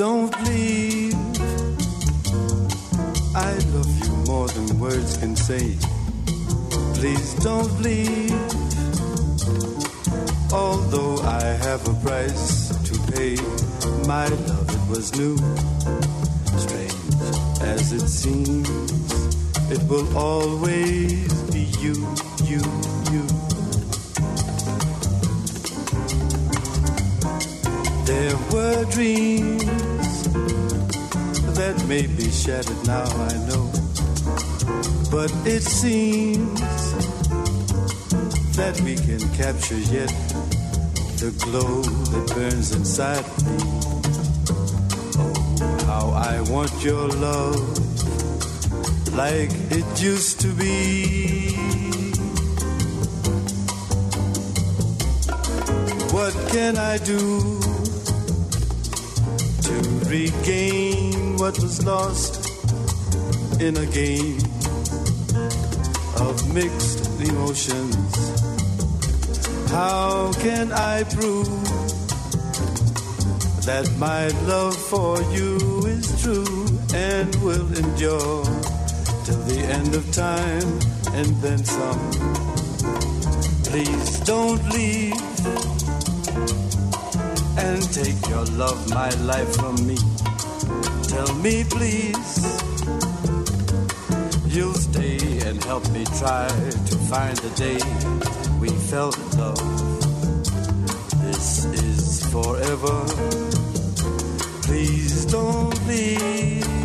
don't leave. I love you more than words can say. Please don't leave. Although I have a price to pay, my love, it was new. Strange as it seems, it will always be you, you, you. There were dreams that may be shattered now, I know. But it seems that we can capture yet the glow that burns inside me. Oh, how I want your love like it used to be. What can I do to regain what was lost in a game of mixed emotions? How can I prove that my love for you is true and will endure till the end of time and then some? Please don't leave and take your love, my life from me. Tell me, please, you'll stay and help me try to find the day we felt love. This is forever. Please don't leave.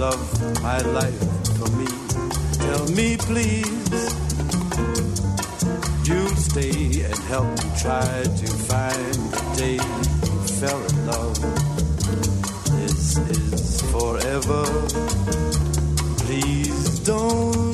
Love, my life from me. Tell me, please, you'll stay and help me try to find the day we fell in love. This is forever. Please don't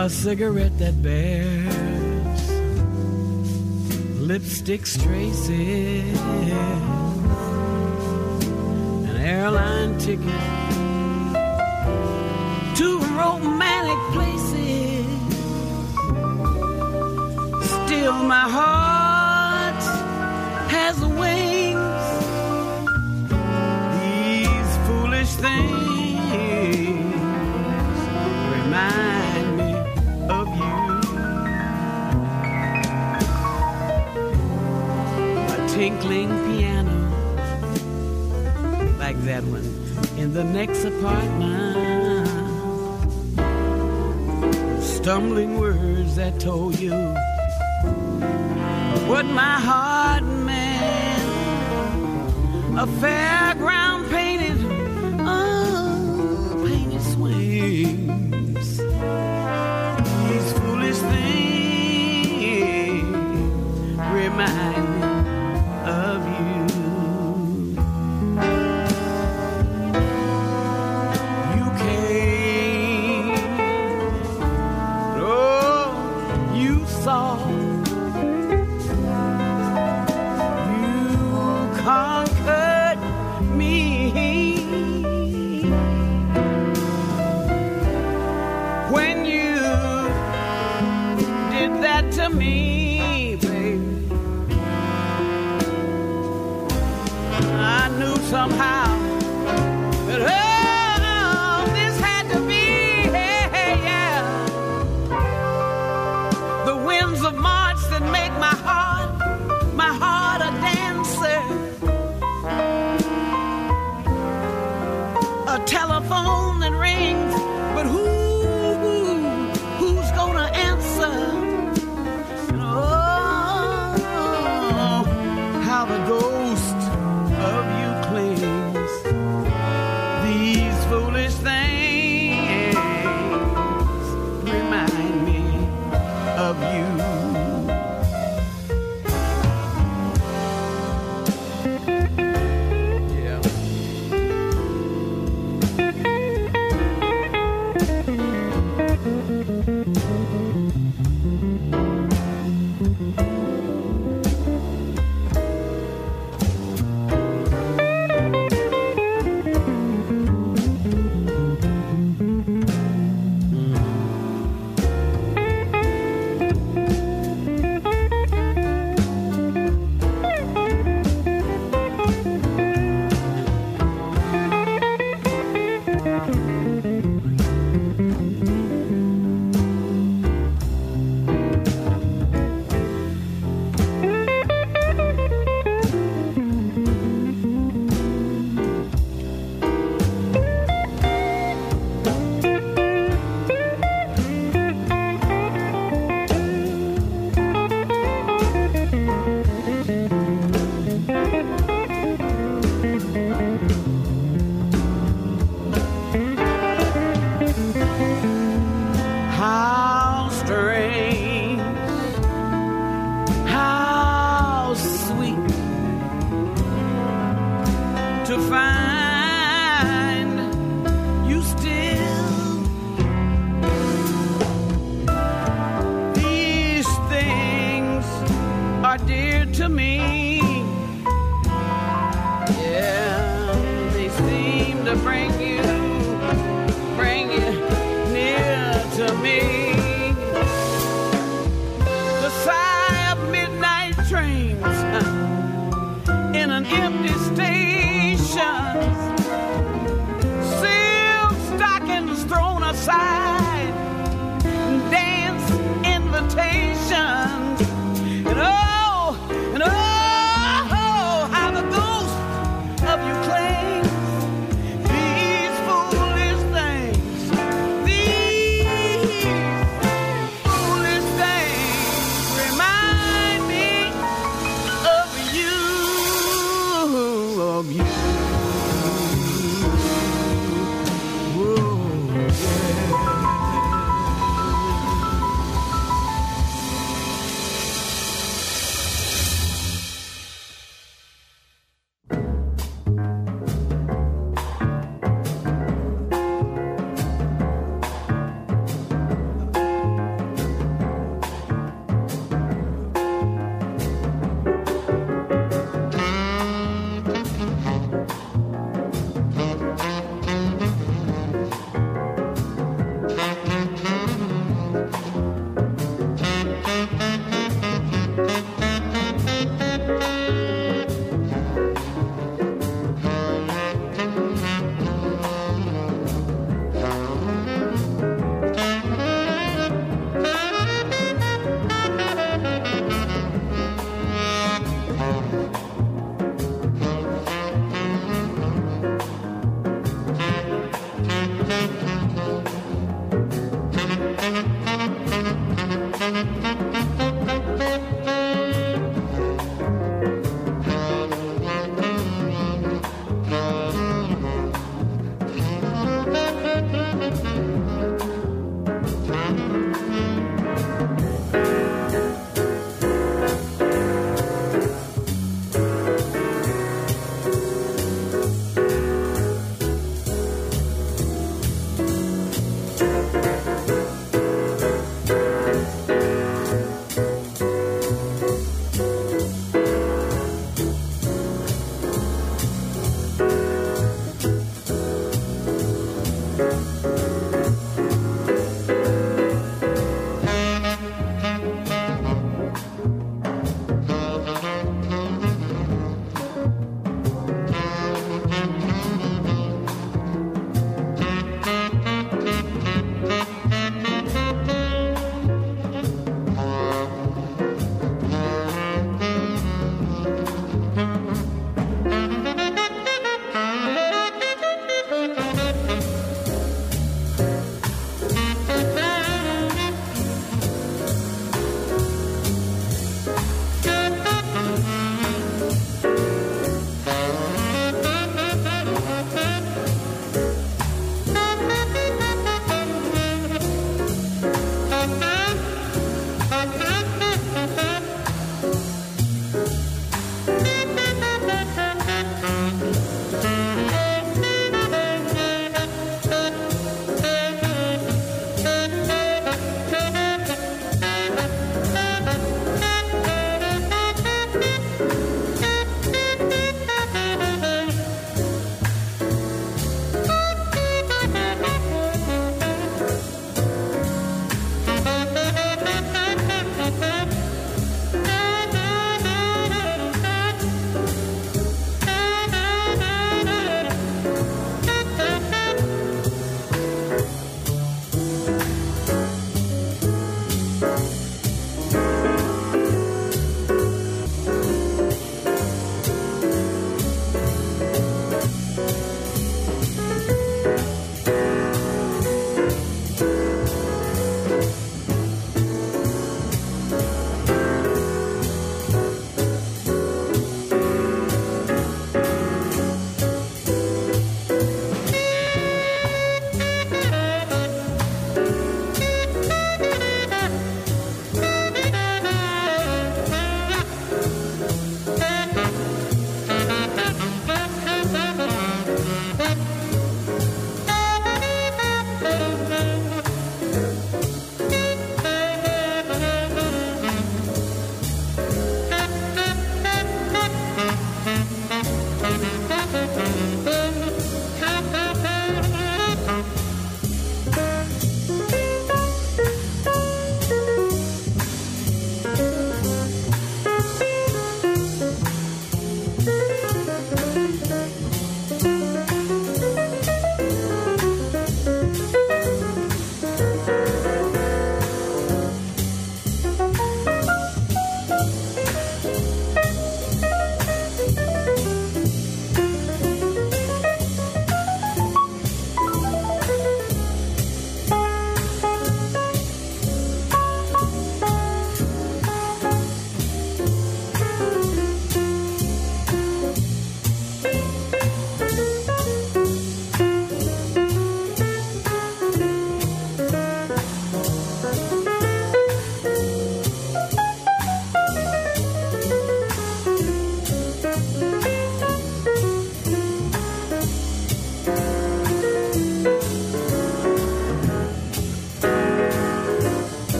a cigarette that bears lipstick traces, an airline ticket to romantic places. Still, my heart has wings. These foolish things tinkling piano, like that one in the next apartment. Stumbling words that told you what my heart meant. A fairground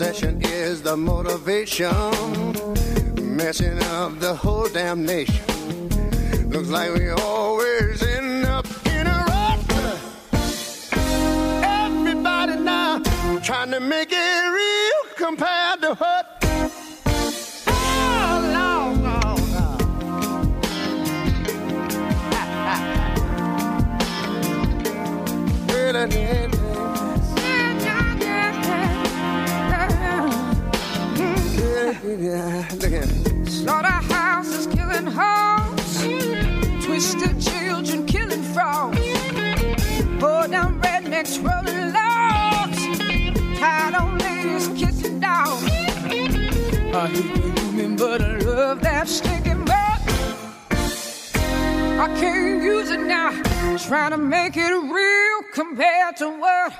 Possession is the motivation. Messing up the whole damn nation. Looks like we always end up in a rut. Everybody now trying to make it real compared to what Slaughterhouses killing hoes, twisted children killing frogs, poor down rednecks rolling logs, tied on ladies kissing dogs. I hate the human, but I love that stinking mud. I can't use it now, trying to make it real compared to what.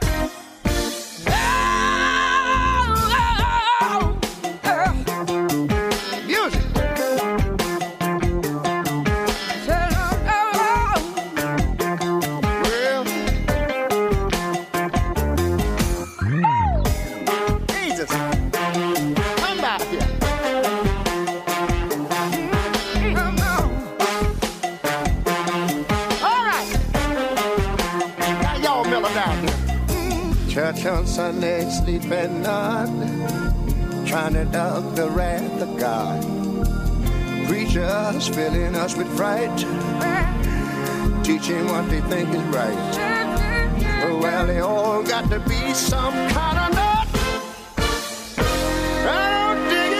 On Sunday, sleeping none. Trying to duck the wrath of God. Preachers filling us with fright. Teaching what they think is right. Well, they all got to be some kind of nut. I don't dig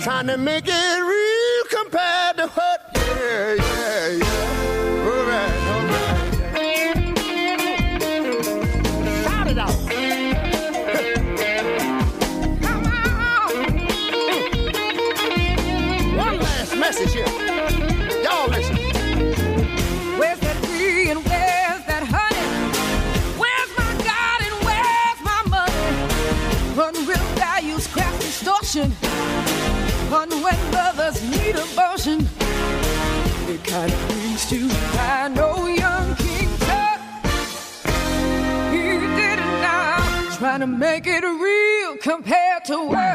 it. Trying to make it real compared to what? Yeah, yeah, yeah. Kind of brings to mind no young King Tut. He did it now, trying to make it real compared to what.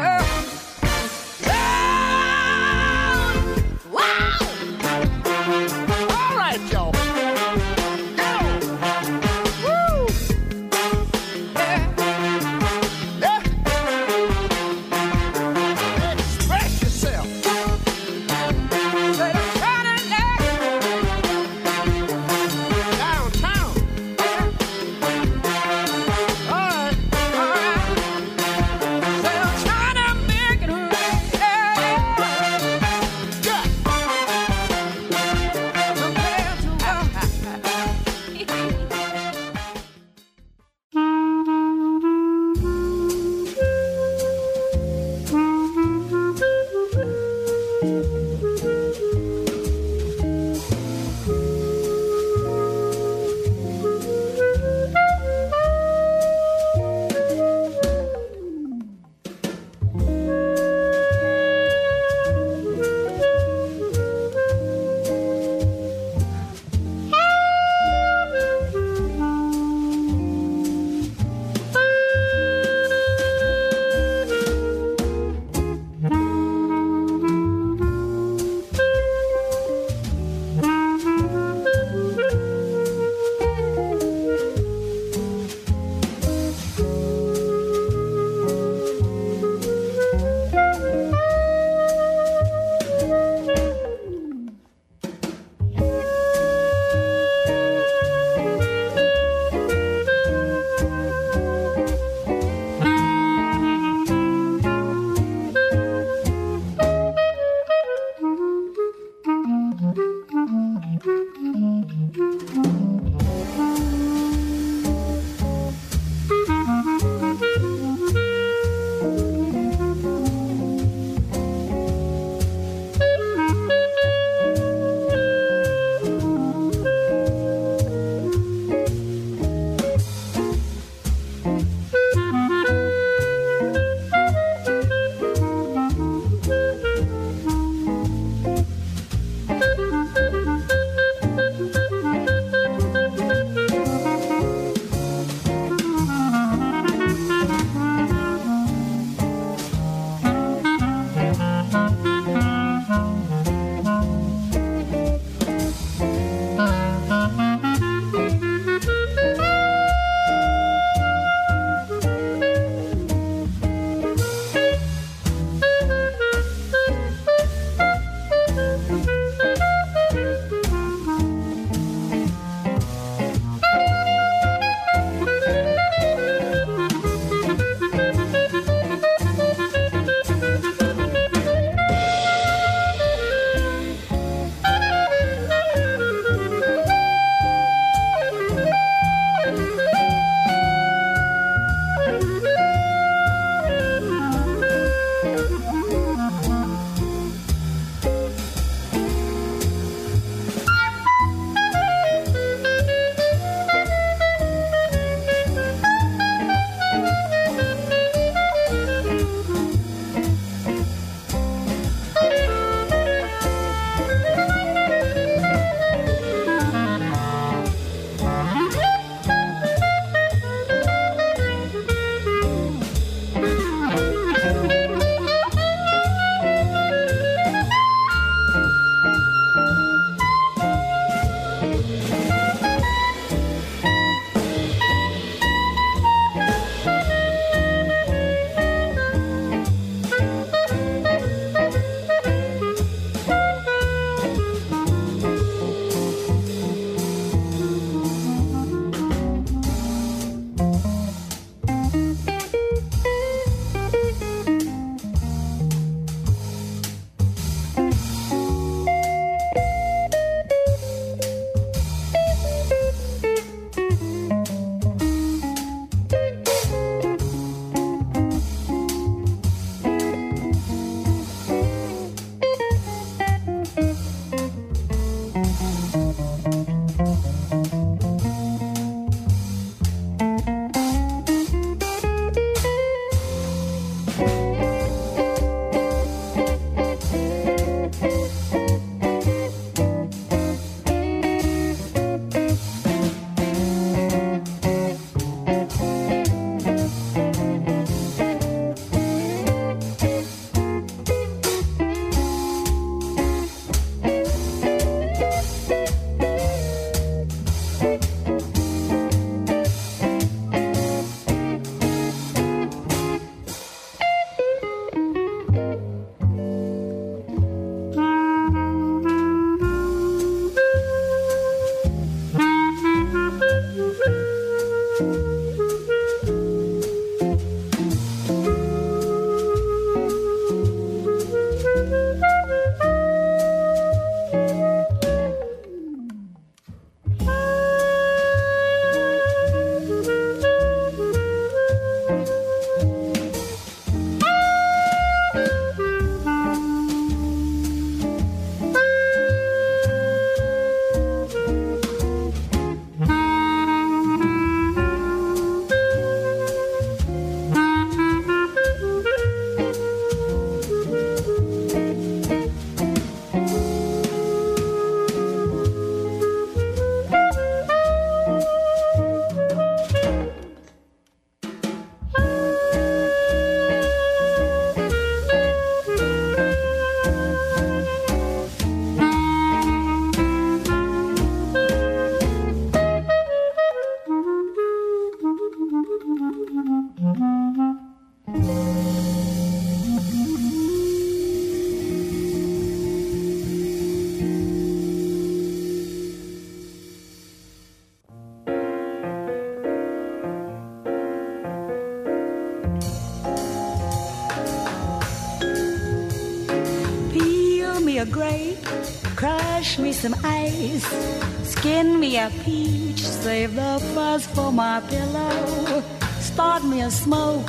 Save the fuzz for my pillow. Start me a smoke,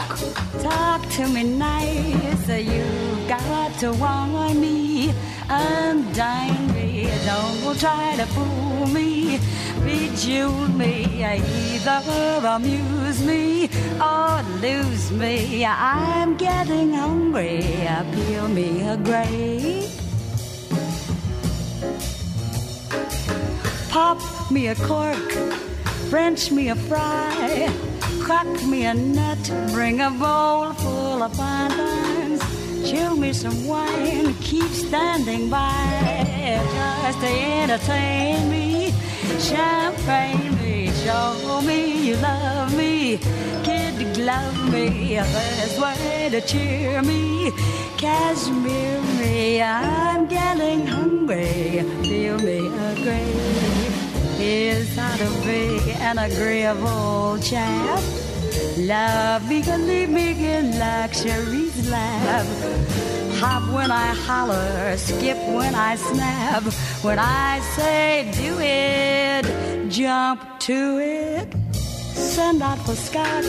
talk to me nice. You got to want me, undyne me. Don't try to fool me, bejewel me. Either amuse me or lose me. I'm getting hungry. Peel me a grape. Pop me a cork, French me a fry, crack me a nut, bring a bowl full of bonbons, chill me some wine, keep standing by just to entertain me, champagne me, show me you love me, kid glove me, a best way to cheer me, cashmere me, I'm getting hungry, feel me a grave. Here's how to be an agreeable chap. Love me in luxury's lap. Hop when I holler, skip when I snap. When I say do it, jump to it. Send out for scotch,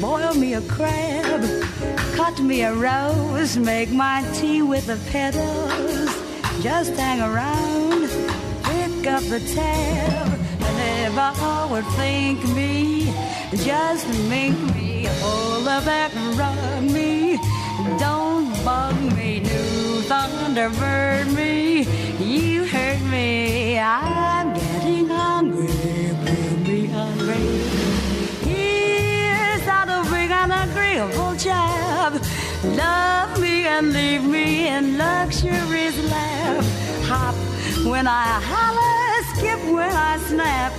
boil me a crab, cut me a rose, make my tea with the petals. Just hang around, pick up the tab, and never would think me, just make me hold the back and rub me. Don't bug me, new Thunderbird me. You hurt me, I'm getting hungry, me hungry. Here's how to bring an agreeable job. Love me and leave me in luxury's lap. Hop when I holler, skip when I snap.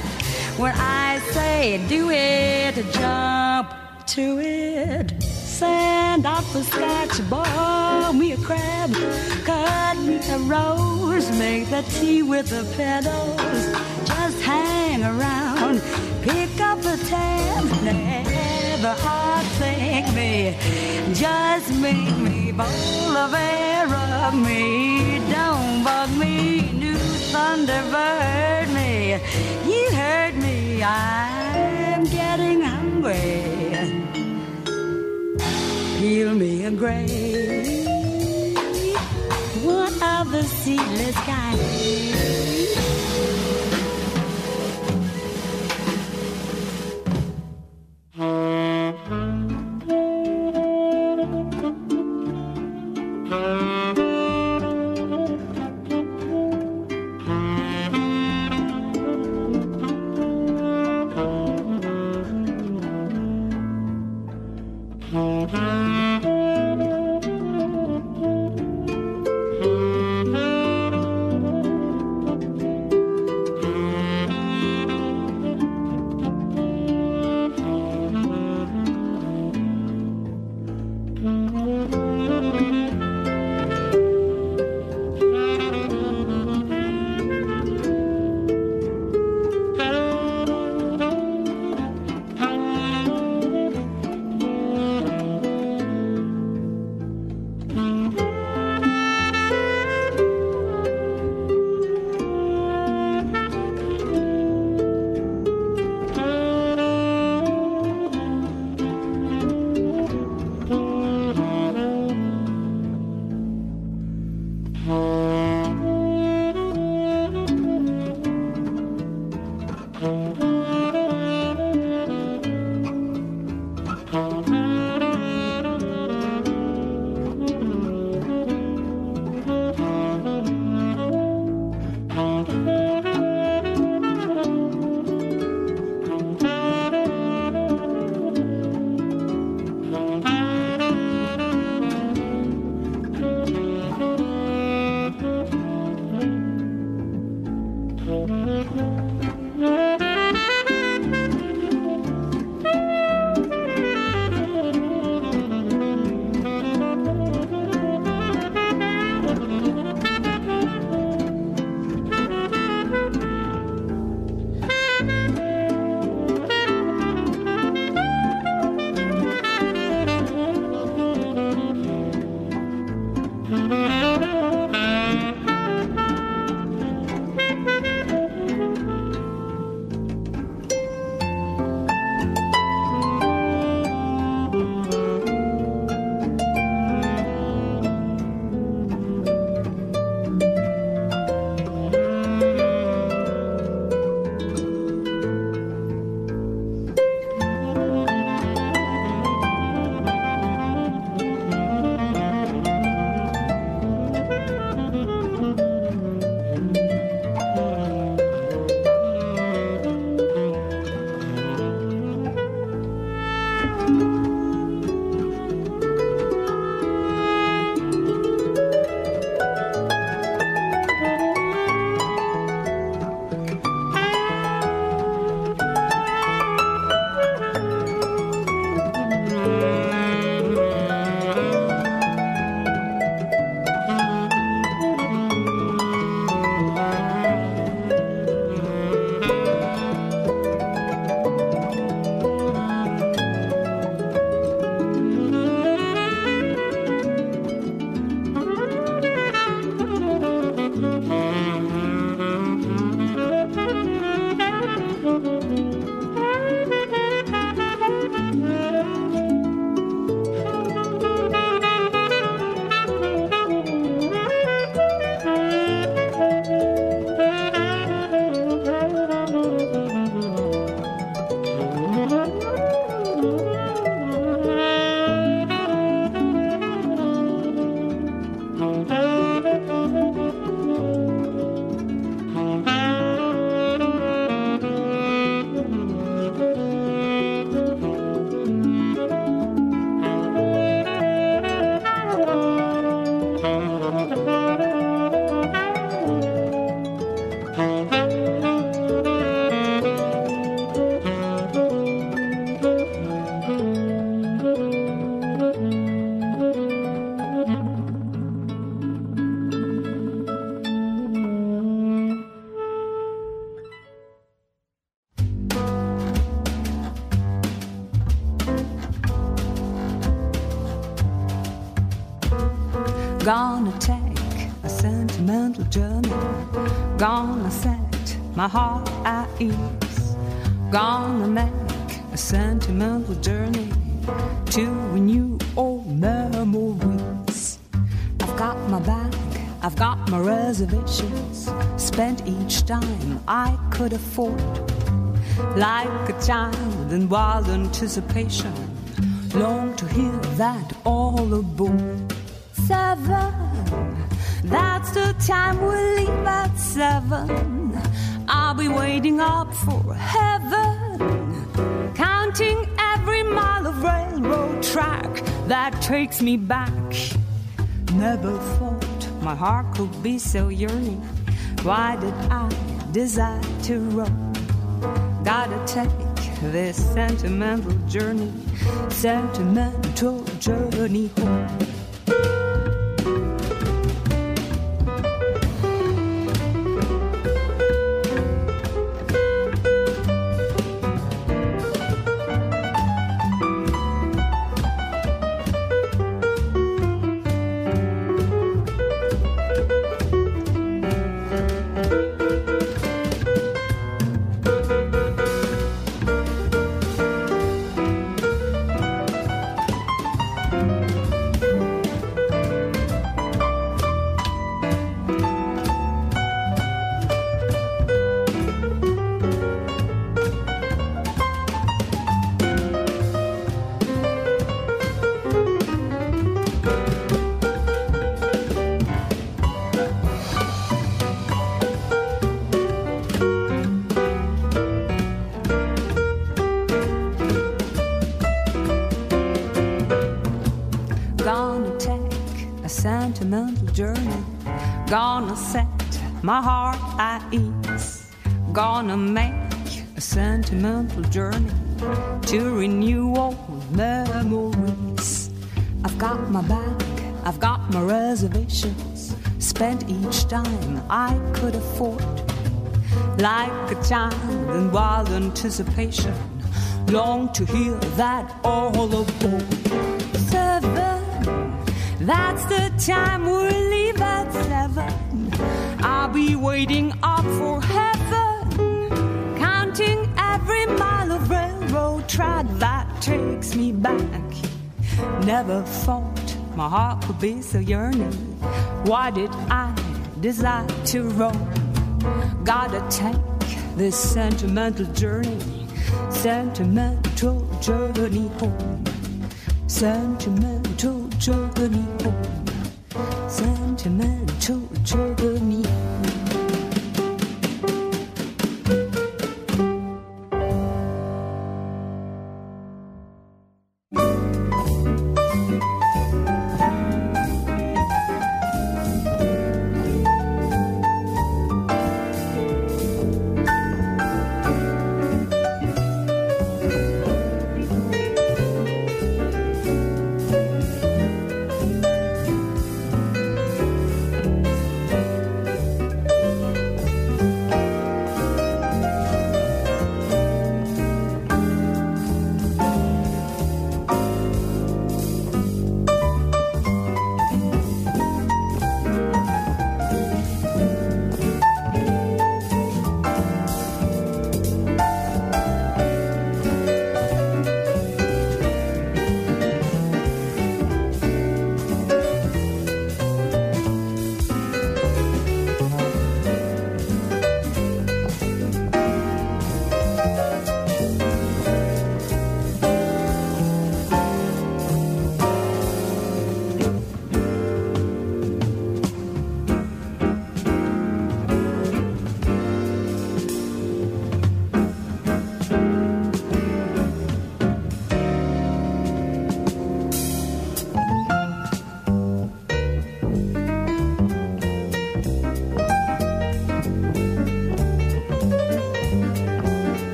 When I say do it, jump to it. Send out the scotch, boil me a crab, cut me a rose, make the tea with the petals. Just hang around, pick up the tab, never hard think me, just make me bowl of air of me. Don't bug me, Thunderbird me. You heard me, I'm getting hungry peel me a grave. One of the seedless kind. Afford. Like a child in wild anticipation. Long to hear that all aboard seven. That's the time we'll leave at seven. I'll be waiting up for heaven, counting every mile of railroad track that takes me back. Never thought my heart could be so yearning. Why did I desire to roam? Gotta take this sentimental journey, sentimental journey home. My heart I ease. Gonna make a sentimental journey to renew old memories. I've got my bag, I've got my reservations. Spent each dime I could afford. Like a child in wild anticipation. Long to hear that all aboard. Seven. That's the time we'll waiting up for heaven, counting every mile of railroad track that takes me back. Never thought my heart could be so yearning. Why did I desire to roam? Gotta take this sentimental journey, sentimental journey home. Sentimental journey home. Sentimental journey home.